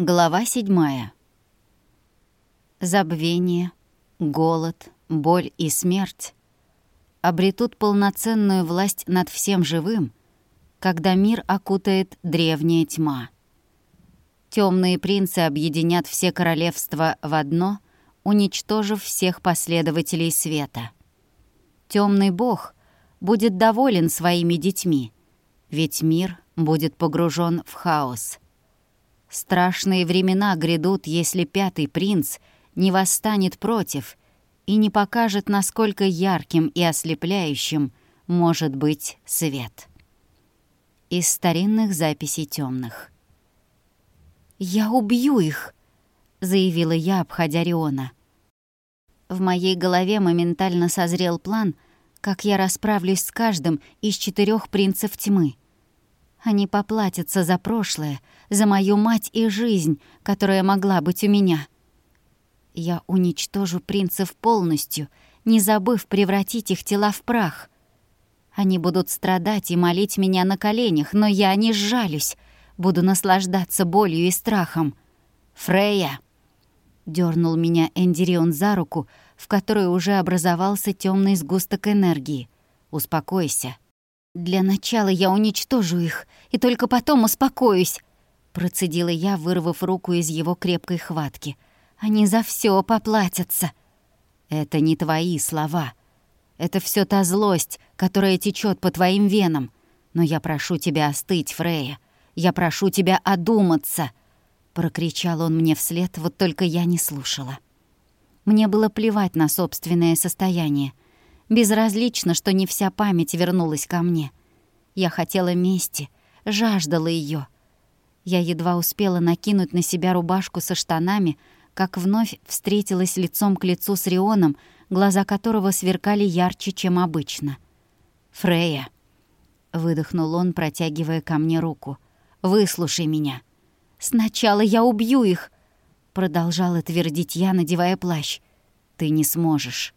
Глава седьмая. Забвение, голод, боль и смерть обретут полноценную власть над всем живым, когда мир окутает древняя тьма. Темные принцы объединят все королевства в одно, уничтожив всех последователей света. Темный бог будет доволен своими детьми, ведь мир будет погружен в хаос — Страшные времена грядут, если пятый принц не восстанет против и не покажет, насколько ярким и ослепляющим может быть свет. Из старинных записей темных. «Я убью их!» — заявила я, обходя Риона. В моей голове моментально созрел план, как я расправлюсь с каждым из четырех принцев тьмы — они поплатятся за прошлое, за мою мать и жизнь, которая могла быть у меня. Я уничтожу принцев полностью, не забыв превратить их тела в прах. Они будут страдать и молить меня на коленях, но я не сжалюсь, буду наслаждаться болью и страхом. «Фрея!» — дернул меня Эндирион за руку, в которой уже образовался темный сгусток энергии. «Успокойся». «Для начала я уничтожу их, и только потом успокоюсь», — процедила я, вырвав руку из его крепкой хватки. «Они за все поплатятся». «Это не твои слова. Это все та злость, которая течет по твоим венам. Но я прошу тебя остыть, Фрея. Я прошу тебя одуматься», — прокричал он мне вслед, вот только я не слушала. Мне было плевать на собственное состояние. Безразлично, что не вся память вернулась ко мне. Я хотела мести, жаждала ее. Я едва успела накинуть на себя рубашку со штанами, как вновь встретилась лицом к лицу с Рионом, глаза которого сверкали ярче, чем обычно. «Фрея!» — выдохнул он, протягивая ко мне руку. «Выслушай меня!» «Сначала я убью их!» — продолжала твердить я, надевая плащ. «Ты не сможешь!»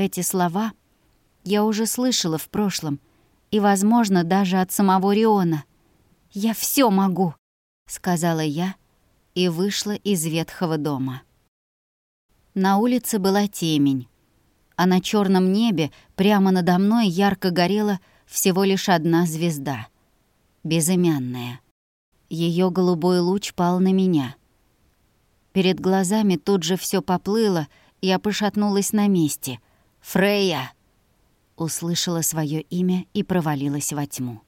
Эти слова я уже слышала в прошлом, и, возможно, даже от самого Риона. «Я все могу», — сказала я и вышла из ветхого дома. На улице была темень, а на черном небе прямо надо мной ярко горела всего лишь одна звезда — безымянная. Ее голубой луч пал на меня. Перед глазами тут же все поплыло, я пошатнулась на месте — «Фрея!» Услышала свое имя и провалилась во тьму.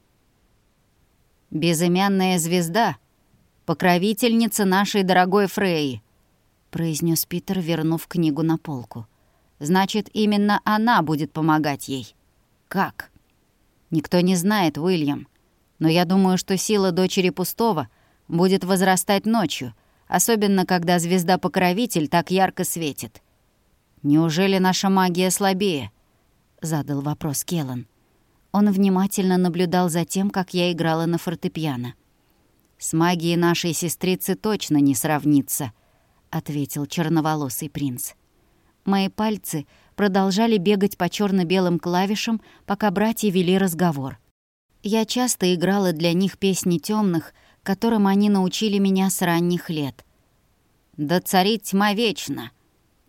«Безымянная звезда, покровительница нашей дорогой Фреи», произнес Питер, вернув книгу на полку. «Значит, именно она будет помогать ей. Как?» «Никто не знает, Уильям. Но я думаю, что сила дочери Пустого будет возрастать ночью, особенно когда звезда-покровитель так ярко светит. «Неужели наша магия слабее?» — задал вопрос Келлан. Он внимательно наблюдал за тем, как я играла на фортепиано. «С магией нашей сестрицы точно не сравнится», — ответил черноволосый принц. Мои пальцы продолжали бегать по черно белым клавишам, пока братья вели разговор. Я часто играла для них песни темных, которым они научили меня с ранних лет. «Да царит тьма вечно!»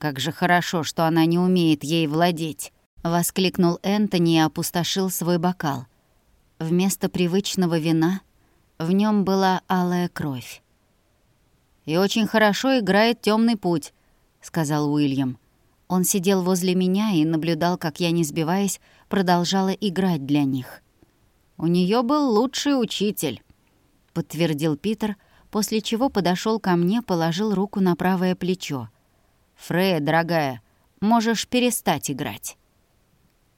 Как же хорошо, что она не умеет ей владеть!» — воскликнул Энтони и опустошил свой бокал. Вместо привычного вина в нем была алая кровь. «И очень хорошо играет темный путь», — сказал Уильям. Он сидел возле меня и наблюдал, как я, не сбиваясь, продолжала играть для них. «У нее был лучший учитель», — подтвердил Питер, после чего подошел ко мне, положил руку на правое плечо. «Фрея, дорогая, можешь перестать играть».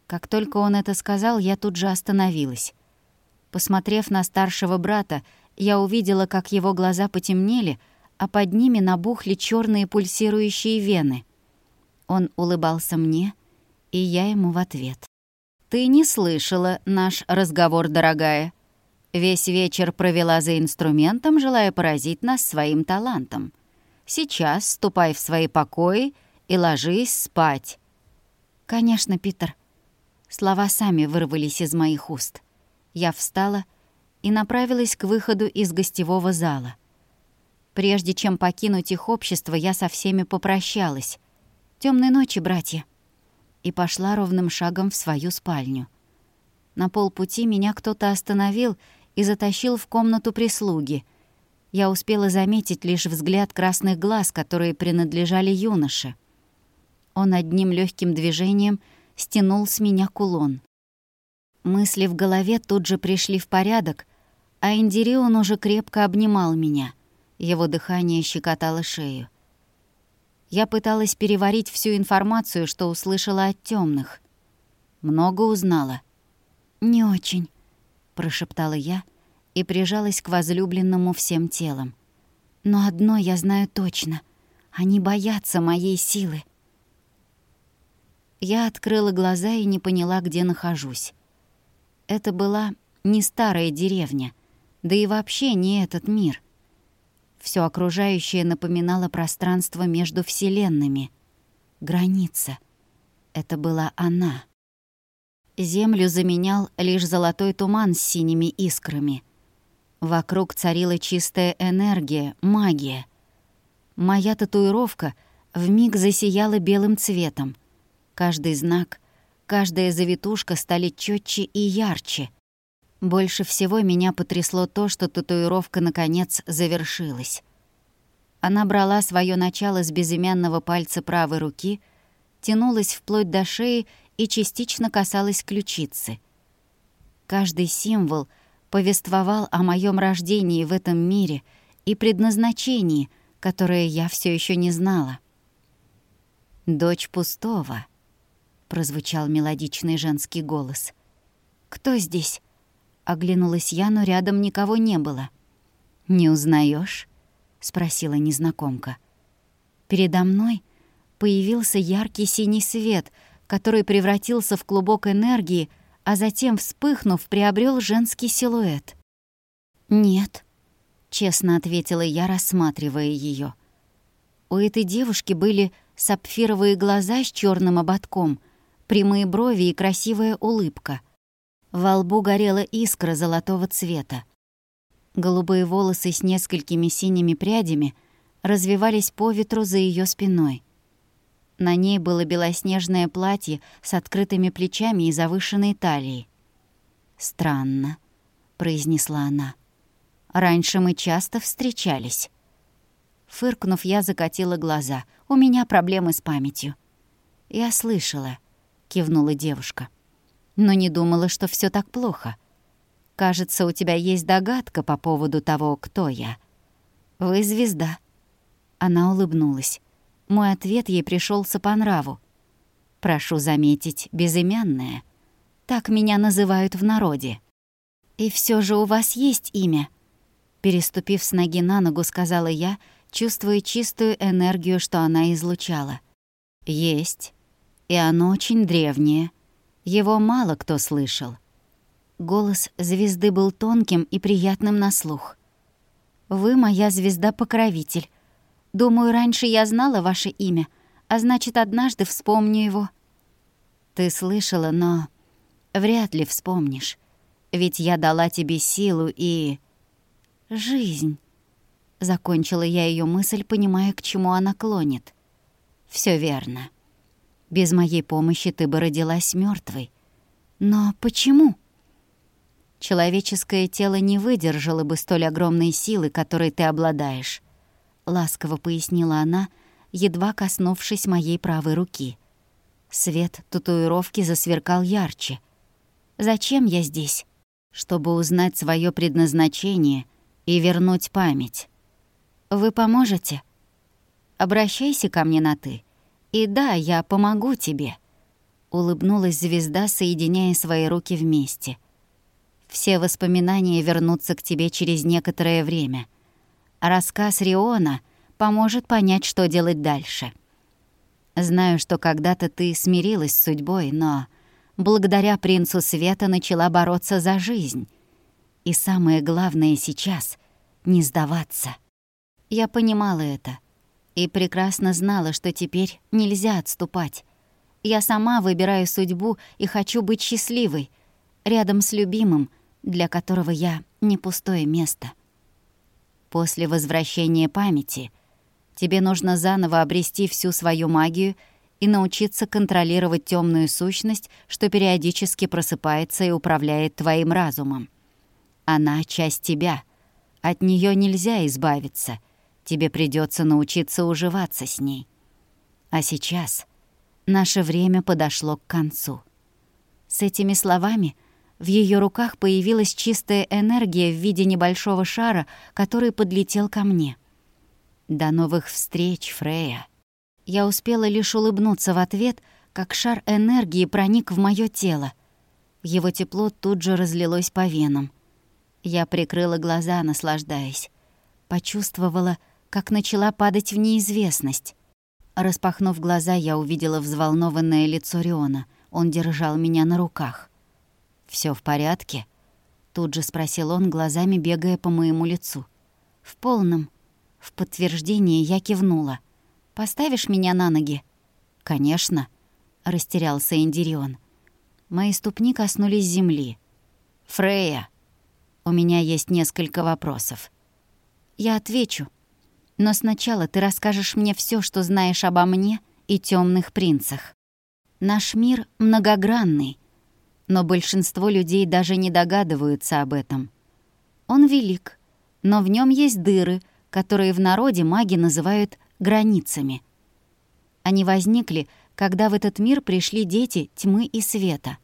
Как только он это сказал, я тут же остановилась. Посмотрев на старшего брата, я увидела, как его глаза потемнели, а под ними набухли черные пульсирующие вены. Он улыбался мне, и я ему в ответ. «Ты не слышала наш разговор, дорогая. Весь вечер провела за инструментом, желая поразить нас своим талантом. Сейчас ступай в свои покои и ложись спать». «Конечно, Питер». Слова сами вырвались из моих уст. Я встала и направилась к выходу из гостевого зала. Прежде чем покинуть их общество, я со всеми попрощалась. Темной ночи, братья!» И пошла ровным шагом в свою спальню. На полпути меня кто-то остановил и затащил в комнату прислуги. Я успела заметить лишь взгляд красных глаз, которые принадлежали юноше. Он одним легким движением стянул с меня кулон. Мысли в голове тут же пришли в порядок, а Индирион уже крепко обнимал меня — его дыхание щекотало шею. Я пыталась переварить всю информацию, что услышала от темных. Много узнала. «Не очень», — прошептала я и прижалась к возлюбленному всем телом. «Но одно я знаю точно. Они боятся моей силы». Я открыла глаза и не поняла, где нахожусь. Это была не старая деревня, да и вообще не этот мир. Все окружающее напоминало пространство между вселенными. Граница. Это была она. Землю заменял лишь золотой туман с синими искрами. Вокруг царила чистая энергия, магия. Моя татуировка вмиг засияла белым цветом. Каждый знак, каждая завитушка стали четче и ярче. Больше всего меня потрясло то, что татуировка наконец завершилась. Она брала свое начало с безымянного пальца правой руки, тянулась вплоть до шеи и частично касалась ключицы. Каждый символ повествовал о моем рождении в этом мире и предназначении, которое я все еще не знала. «Дочь пустого», — прозвучал мелодичный женский голос. «Кто здесь?» Оглянулась я, но рядом никого не было. «Не узнаешь? спросила незнакомка. Передо мной появился яркий синий свет, который превратился в клубок энергии, а затем, вспыхнув, приобрел женский силуэт. «Нет», — честно ответила я, рассматривая ее. У этой девушки были сапфировые глаза с черным ободком, прямые брови и красивая улыбка. Во лбу горела искра золотого цвета. Голубые волосы с несколькими синими прядями развивались по ветру за ее спиной. На ней было белоснежное платье с открытыми плечами и завышенной талией. «Странно», — произнесла она. «Раньше мы часто встречались». Фыркнув, я закатила глаза. «У меня проблемы с памятью». «Я слышала», — кивнула девушка но не думала, что все так плохо. Кажется, у тебя есть догадка по поводу того, кто я. Вы звезда. Она улыбнулась. Мой ответ ей пришелся по нраву. Прошу заметить, безымянная. Так меня называют в народе. И все же у вас есть имя. Переступив с ноги на ногу, сказала я, чувствуя чистую энергию, что она излучала. Есть. И оно очень древнее. Его мало кто слышал. Голос звезды был тонким и приятным на слух. «Вы моя звезда-покровитель. Думаю, раньше я знала ваше имя, а значит, однажды вспомню его». «Ты слышала, но вряд ли вспомнишь. Ведь я дала тебе силу и... жизнь». Закончила я ее мысль, понимая, к чему она клонит. Все верно. Без моей помощи ты бы родилась мертвой. Но почему? Человеческое тело не выдержало бы столь огромной силы, которой ты обладаешь, ласково пояснила она, едва коснувшись моей правой руки. Свет татуировки засверкал ярче. Зачем я здесь? Чтобы узнать свое предназначение и вернуть память. Вы поможете? Обращайся ко мне на «ты». И да, я помогу тебе», — улыбнулась звезда, соединяя свои руки вместе. «Все воспоминания вернутся к тебе через некоторое время. Рассказ Риона поможет понять, что делать дальше. Знаю, что когда-то ты смирилась с судьбой, но благодаря принцу Света начала бороться за жизнь. И самое главное сейчас — не сдаваться. Я понимала это — и прекрасно знала, что теперь нельзя отступать. Я сама выбираю судьбу и хочу быть счастливой, рядом с любимым, для которого я не пустое место. После возвращения памяти тебе нужно заново обрести всю свою магию и научиться контролировать темную сущность, что периодически просыпается и управляет твоим разумом. Она — часть тебя. От нее нельзя избавиться. Тебе придется научиться уживаться с ней. А сейчас наше время подошло к концу. С этими словами в ее руках появилась чистая энергия в виде небольшого шара, который подлетел ко мне. «До новых встреч, Фрея!» Я успела лишь улыбнуться в ответ, как шар энергии проник в моё тело. Его тепло тут же разлилось по венам. Я прикрыла глаза, наслаждаясь. Почувствовала, как начала падать в неизвестность. Распахнув глаза, я увидела взволнованное лицо Риона. Он держал меня на руках. Все в порядке?» Тут же спросил он, глазами бегая по моему лицу. «В полном». В подтверждение я кивнула. «Поставишь меня на ноги?» «Конечно», — растерялся Индирион. Мои ступни коснулись земли. «Фрея, у меня есть несколько вопросов». «Я отвечу. Но сначала ты расскажешь мне все, что знаешь обо мне и темных принцах. Наш мир многогранный, но большинство людей даже не догадываются об этом. Он велик, но в нем есть дыры, которые в народе маги называют границами. Они возникли, когда в этот мир пришли дети тьмы и света.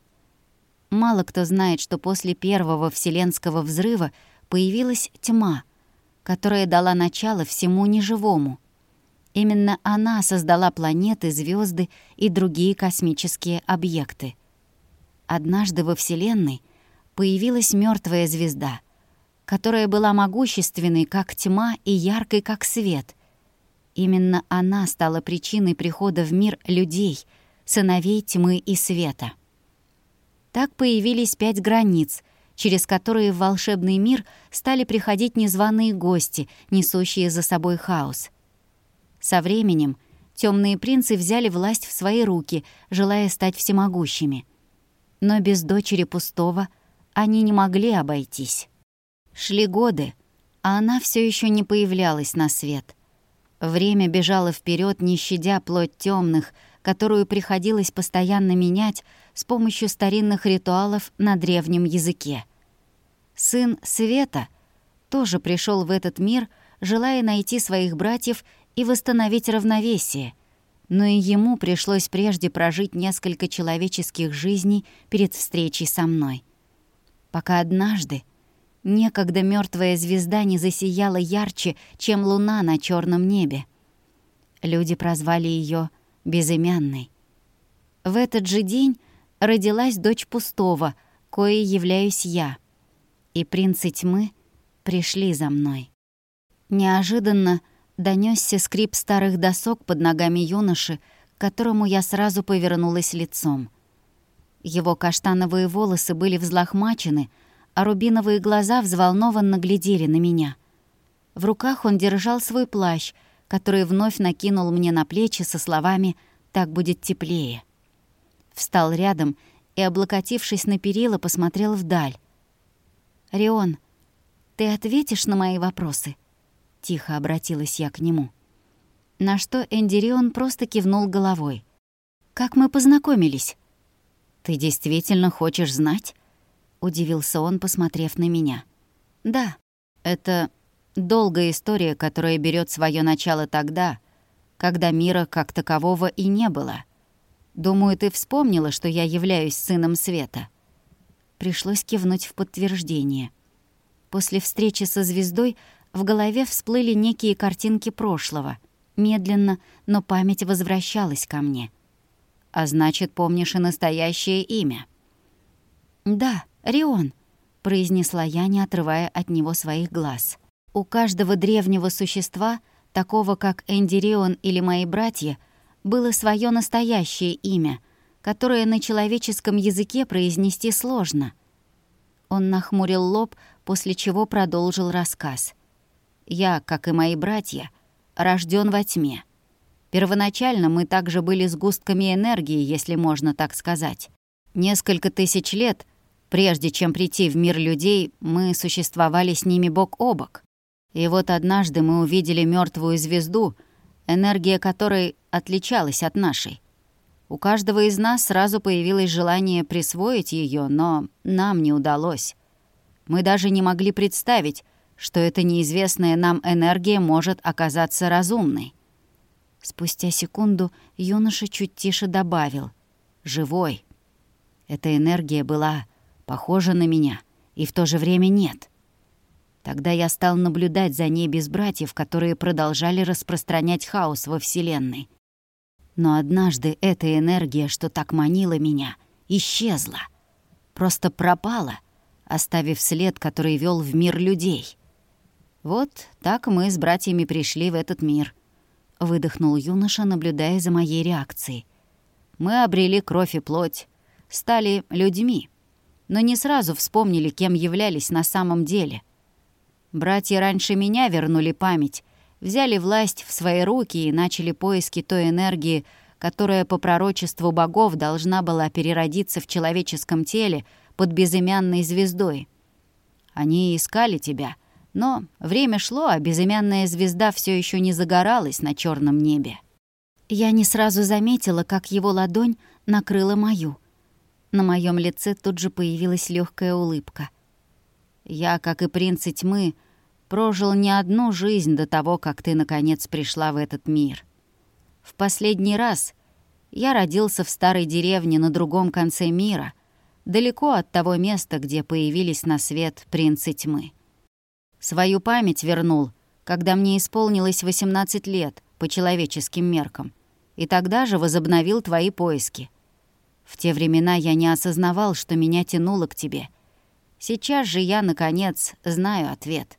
Мало кто знает, что после первого вселенского взрыва появилась тьма, которая дала начало всему неживому. Именно она создала планеты, звезды и другие космические объекты. Однажды во Вселенной появилась мертвая звезда, которая была могущественной, как тьма, и яркой, как свет. Именно она стала причиной прихода в мир людей, сыновей тьмы и света. Так появились пять границ, через которые в волшебный мир стали приходить незваные гости, несущие за собой хаос. Со временем темные принцы взяли власть в свои руки, желая стать всемогущими — но без дочери пустого они не могли обойтись. Шли годы, а она все еще не появлялась на свет. Время бежало вперед, не щадя плоть темных, которую приходилось постоянно менять с помощью старинных ритуалов на древнем языке. Сын Света тоже пришел в этот мир, желая найти своих братьев и восстановить равновесие — но и ему пришлось прежде прожить несколько человеческих жизней перед встречей со мной. Пока однажды некогда мертвая звезда не засияла ярче, чем луна на черном небе. Люди прозвали ее «безымянной». В этот же день родилась дочь пустого, коей являюсь я, и принцы тьмы пришли за мной. Неожиданно донесся скрип старых досок под ногами юноши, к которому я сразу повернулась лицом. Его каштановые волосы были взлохмачены, а рубиновые глаза взволнованно глядели на меня. В руках он держал свой плащ, который вновь накинул мне на плечи со словами «так будет теплее». Встал рядом и, облокотившись на перила, посмотрел вдаль. «Рион, ты ответишь на мои вопросы?» — тихо обратилась я к нему. На что Эндирион просто кивнул головой. «Как мы познакомились?» «Ты действительно хочешь знать?» — удивился он, посмотрев на меня. «Да, это долгая история, которая берет свое начало тогда, когда мира как такового и не было. Думаю, ты вспомнила, что я являюсь сыном Света». Пришлось кивнуть в подтверждение. После встречи со звездой в голове всплыли некие картинки прошлого. Медленно, но память возвращалась ко мне. «А значит, помнишь и настоящее имя?» «Да, Рион», — произнесла я, не отрывая от него своих глаз. «У каждого древнего существа, такого как Эндирион или мои братья, было свое настоящее имя, которое на человеческом языке произнести сложно». Он нахмурил лоб, после чего продолжил рассказ — я, как и мои братья, рожден во тьме. Первоначально мы также были сгустками энергии, если можно так сказать. Несколько тысяч лет, прежде чем прийти в мир людей, мы существовали с ними бок о бок. И вот однажды мы увидели мертвую звезду, энергия которой отличалась от нашей. У каждого из нас сразу появилось желание присвоить ее, но нам не удалось. Мы даже не могли представить, что эта неизвестная нам энергия может оказаться разумной. Спустя секунду юноша чуть тише добавил «Живой». Эта энергия была похожа на меня, и в то же время нет. Тогда я стал наблюдать за ней без братьев, которые продолжали распространять хаос во Вселенной. Но однажды эта энергия, что так манила меня, исчезла. Просто пропала, оставив след, который вел в мир людей. Вот так мы с братьями пришли в этот мир. Выдохнул юноша, наблюдая за моей реакцией. Мы обрели кровь и плоть, стали людьми, но не сразу вспомнили, кем являлись на самом деле — Братья раньше меня вернули память, взяли власть в свои руки и начали поиски той энергии, которая по пророчеству богов должна была переродиться в человеческом теле под безымянной звездой. Они искали тебя, но время шло, а безымянная звезда все еще не загоралась на черном небе. Я не сразу заметила, как его ладонь накрыла мою. На моем лице тут же появилась легкая улыбка — я, как и принцы тьмы, прожил не одну жизнь до того, как ты, наконец, пришла в этот мир. В последний раз я родился в старой деревне на другом конце мира, далеко от того места, где появились на свет принцы тьмы. Свою память вернул, когда мне исполнилось 18 лет по человеческим меркам, и тогда же возобновил твои поиски. В те времена я не осознавал, что меня тянуло к тебе — Сейчас же я, наконец, знаю ответ.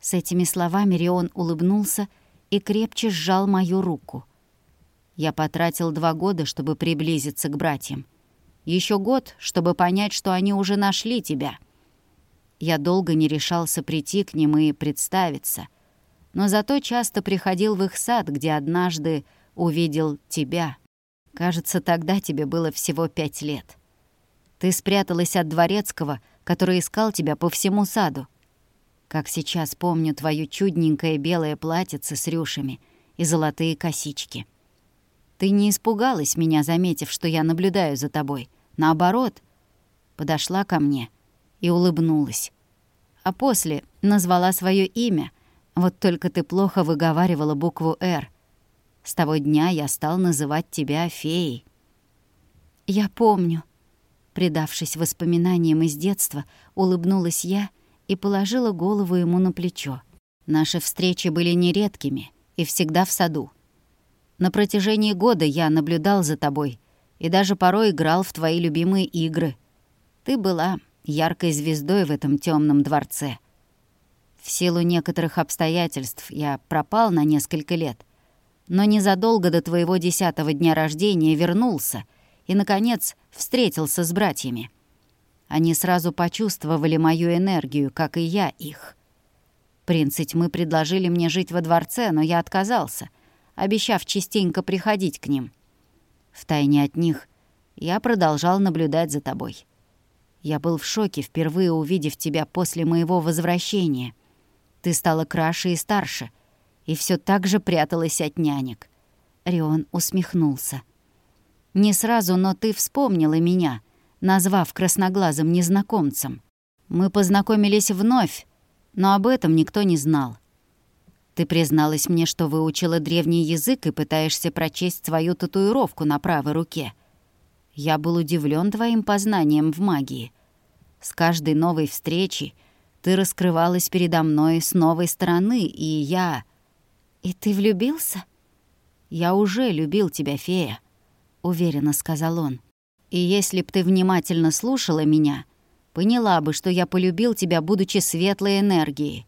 С этими словами Рион улыбнулся и крепче сжал мою руку. Я потратил два года, чтобы приблизиться к братьям. Еще год, чтобы понять, что они уже нашли тебя. Я долго не решался прийти к ним и представиться, но зато часто приходил в их сад, где однажды увидел тебя. Кажется, тогда тебе было всего пять лет. Ты спряталась от дворецкого — который искал тебя по всему саду. Как сейчас помню твое чудненькое белое платьице с рюшами и золотые косички. Ты не испугалась меня, заметив, что я наблюдаю за тобой. Наоборот, подошла ко мне и улыбнулась. А после назвала свое имя, вот только ты плохо выговаривала букву «Р». С того дня я стал называть тебя феей. «Я помню», Предавшись воспоминаниям из детства, улыбнулась я и положила голову ему на плечо. Наши встречи были нередкими и всегда в саду. На протяжении года я наблюдал за тобой и даже порой играл в твои любимые игры. Ты была яркой звездой в этом темном дворце. В силу некоторых обстоятельств я пропал на несколько лет, но незадолго до твоего десятого дня рождения вернулся и, наконец, встретился с братьями. Они сразу почувствовали мою энергию, как и я их. Принцы тьмы предложили мне жить во дворце, но я отказался, обещав частенько приходить к ним. Втайне от них я продолжал наблюдать за тобой. Я был в шоке, впервые увидев тебя после моего возвращения. Ты стала краше и старше, и все так же пряталась от нянек. Рион усмехнулся. Не сразу, но ты вспомнила меня, назвав красноглазым незнакомцем. Мы познакомились вновь, но об этом никто не знал. Ты призналась мне, что выучила древний язык и пытаешься прочесть свою татуировку на правой руке. Я был удивлен твоим познанием в магии. С каждой новой встречи ты раскрывалась передо мной с новой стороны, и я... И ты влюбился? Я уже любил тебя, фея. — уверенно сказал он. «И если б ты внимательно слушала меня, поняла бы, что я полюбил тебя, будучи светлой энергией.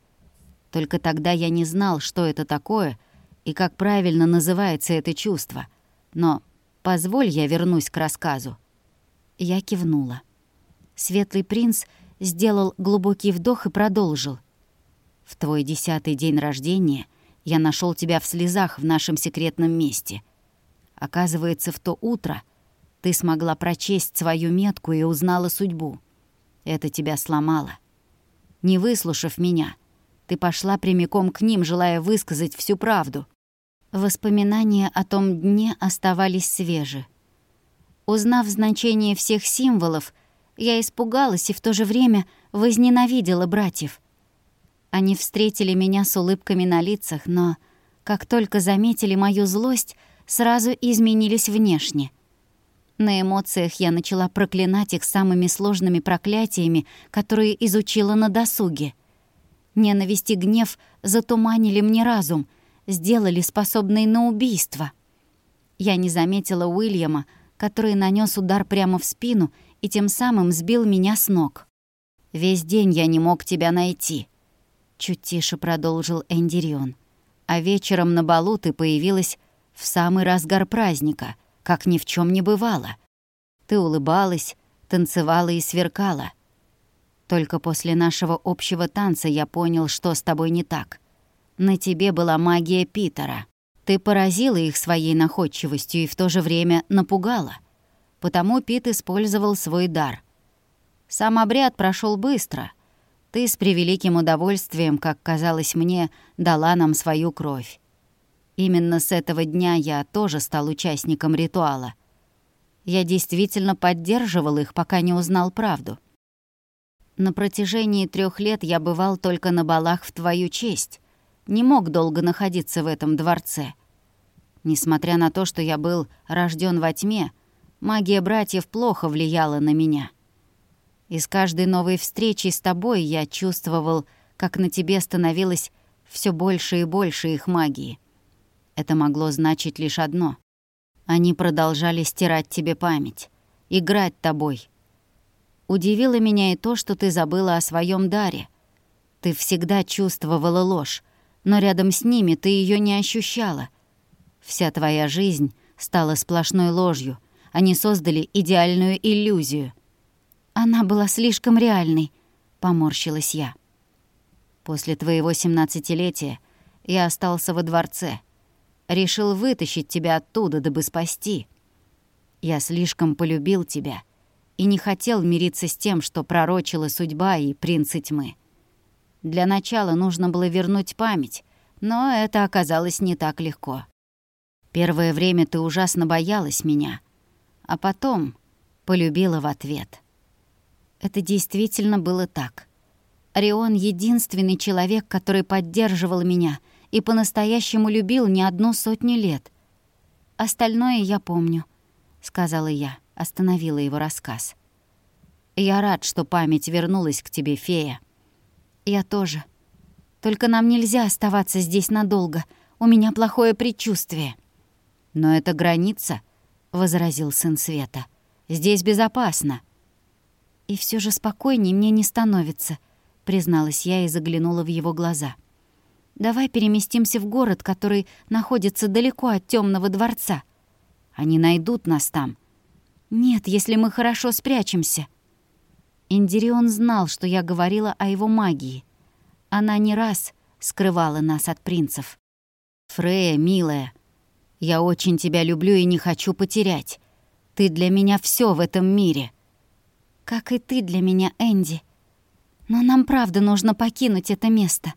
Только тогда я не знал, что это такое и как правильно называется это чувство. Но позволь я вернусь к рассказу». Я кивнула. Светлый принц сделал глубокий вдох и продолжил. «В твой десятый день рождения я нашел тебя в слезах в нашем секретном месте — Оказывается, в то утро ты смогла прочесть свою метку и узнала судьбу. Это тебя сломало. Не выслушав меня, Ты пошла прямиком к ним, желая высказать всю правду. Воспоминания о том дне оставались свежи. Узнав значение всех символов, я испугалась и в то же время возненавидела братьев. Они встретили меня с улыбками на лицах, но, как только заметили мою злость, сразу изменились внешне. На эмоциях я начала проклинать их самыми сложными проклятиями, которые изучила на досуге. Ненависть и гнев затуманили мне разум, сделали способной на убийство. Я не заметила Уильяма, который нанес удар прямо в спину и тем самым сбил меня с ног. «Весь день я не мог тебя найти», — чуть тише продолжил Эндирион. «А вечером на балу ты появилась в самый разгар праздника, как ни в чем не бывало. Ты улыбалась, танцевала и сверкала. Только после нашего общего танца я понял, что с тобой не так. На тебе была магия Питера. Ты поразила их своей находчивостью и в то же время напугала. Потому Пит использовал свой дар. Сам обряд прошел быстро. Ты с превеликим удовольствием, как казалось мне, дала нам свою кровь. Именно с этого дня я тоже стал участником ритуала. Я действительно поддерживал их, пока не узнал правду. На протяжении трех лет я бывал только на балах в твою честь. Не мог долго находиться в этом дворце. Несмотря на то, что я был рожден во тьме, магия братьев плохо влияла на меня. И с каждой новой встречей с тобой я чувствовал, как на тебе становилось все больше и больше их магии. Это могло значить лишь одно. Они продолжали стирать тебе память, играть тобой. Удивило меня и то, что ты забыла о своем даре. Ты всегда чувствовала ложь, но рядом с ними ты ее не ощущала. Вся твоя жизнь стала сплошной ложью. Они создали идеальную иллюзию. Она была слишком реальной, поморщилась я. После твоего семнадцатилетия я остался во дворце — Решил вытащить тебя оттуда, дабы спасти. Я слишком полюбил тебя и не хотел мириться с тем, что пророчила судьба и принцы тьмы. Для начала нужно было вернуть память, но это оказалось не так легко. Первое время ты ужасно боялась меня, а потом полюбила в ответ. Это действительно было так. Орион — единственный человек, который поддерживал меня — и по-настоящему любил не одну сотню лет. Остальное я помню, сказала я, остановила его рассказ. Я рад, что память вернулась к тебе, фея. Я тоже. Только нам нельзя оставаться здесь надолго. У меня плохое предчувствие. Но это граница, возразил сын Света. Здесь безопасно. И все же спокойней мне не становится, призналась я и заглянула в его глаза. Давай переместимся в город, который находится далеко от темного дворца. Они найдут нас там. Нет, если мы хорошо спрячемся. Индирион знал, что я говорила о его магии. Она не раз скрывала нас от принцев. «Фрея, милая, я очень тебя люблю и не хочу потерять. Ты для меня все в этом мире». «Как и ты для меня, Энди. Но нам правда нужно покинуть это место».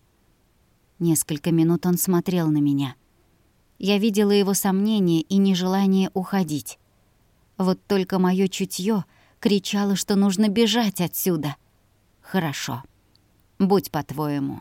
Несколько минут он смотрел на меня. Я видела его сомнение и нежелание уходить. Вот только моё чутье кричало, что нужно бежать отсюда. Хорошо. Будь по-твоему.